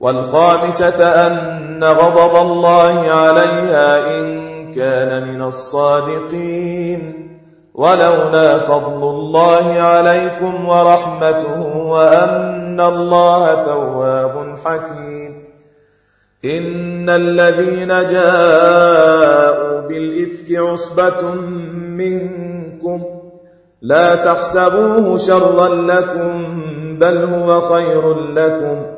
والخامسة أن غضب الله عليها إن كان من الصادقين. ولولا فضل الله عليكم ورحمته وأن الله تواب حكيم. إن الذين جاءوا بالإفك عصبة منكم. لا تحسبوه شرا لكم بل هو خير لكم.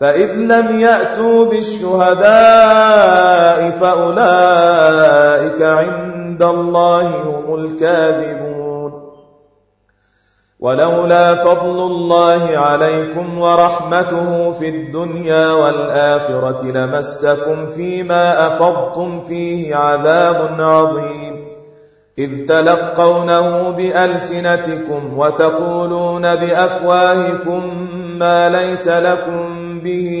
فإذ لم يأتوا بالشهداء فأولئك عند الله هم الكاذبون. ولولا فضل الله عليكم ورحمته في الدنيا والآخرة لمسكم فيما أفضتم فيه عذاب عظيم. إذ تلقونه بألسنتكم وتقولون بأفواهكم ما ليس لكم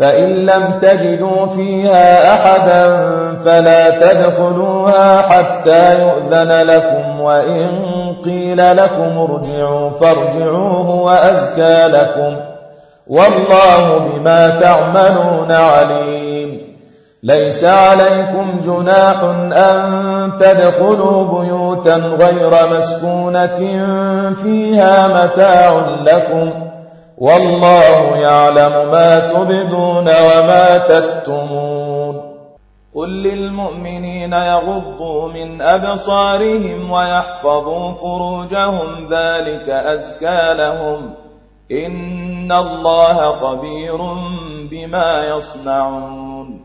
فإن لم تجدوا فيها أحدا فلا تدخلوها حتى يؤذن لكم وإن قيل لكم ارجعوا فارجعوه وأزكى لكم والله بما تعملون عليم. ليس عليكم جناح أن تدخلوا بيوتا غير مسكونة فيها متاع لكم والله يعلم ما تبدون وما تكتمون. قل للمؤمنين يغضوا من أبصارهم ويحفظوا فروجهم ذلك أزكى لهم. إن الله خبير بما يصنعون.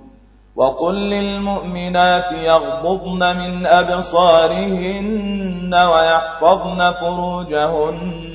وقل للمؤمنات يغضضن من أبصارهن ويحفظن فروجهن.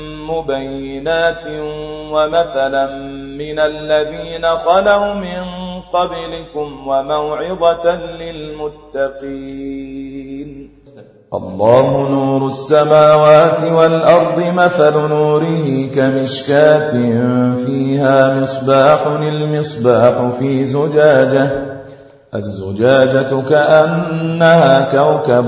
مبينات ومثلا من الذين خلوا من قبلكم وموعظة للمتقين الله نور السماوات والأرض مثل نوره كمشكاة فيها مصباح المصباح في زجاجة الزجاجة كأنها كوكب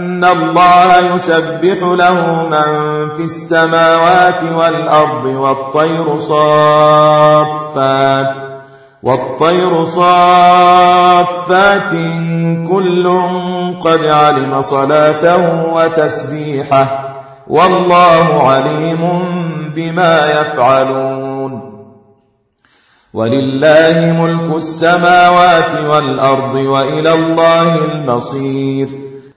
الله يسبح له من في السماوات والأرض والطير صافات والطير صافات كل قد علم صلاته وتسبيحه والله عليم بما يفعلون ولله ملك السماوات والأرض وإلى الله المصير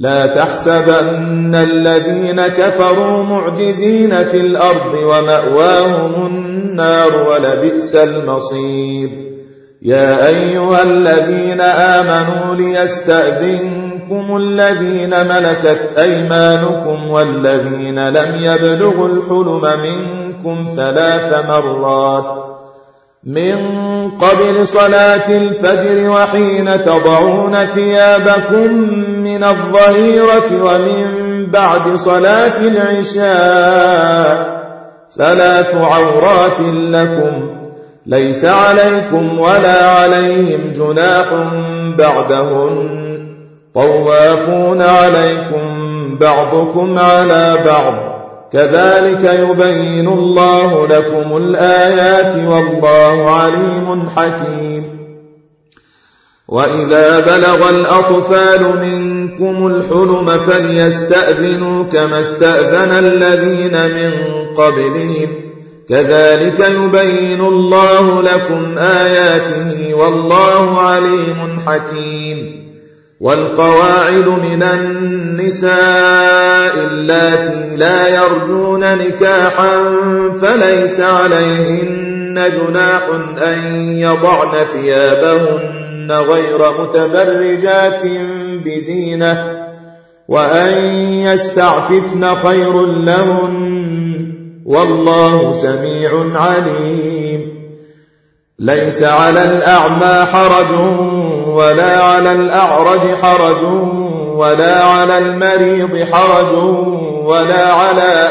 لا تحسبن الذين كفروا معجزين في الأرض ومأواهم النار ولبئس المصير. يا أيها الذين آمنوا ليستأذنكم الذين ملكت أيمانكم والذين لم يبلغوا الحلم منكم ثلاث مرات. من قبل صلاة الفجر وحين تضعون ثيابكم من الظهيرة ومن بعد صلاة العشاء. ثلاث عورات لكم. ليس عليكم ولا عليهم جناح بعدهن. طوافون عليكم بعضكم على بعض. كذلك يبين الله لكم الآيات والله عليم حكيم. وإذا بلغ الأطفال منكم الحلم فليستأذنوا كما استأذن الذين من قبلهم كذلك يبين الله لكم آياته والله عليم حكيم والقواعد من النساء اللاتي لا يرجون نكاحا فليس عليهن جناح أن يضعن ثيابهن غير متبرجات بزينة وأن يستعففن خير لهن والله سميع عليم ليس على الأعمى حرج ولا على الأعرج حرج ولا على المريض حرج ولا على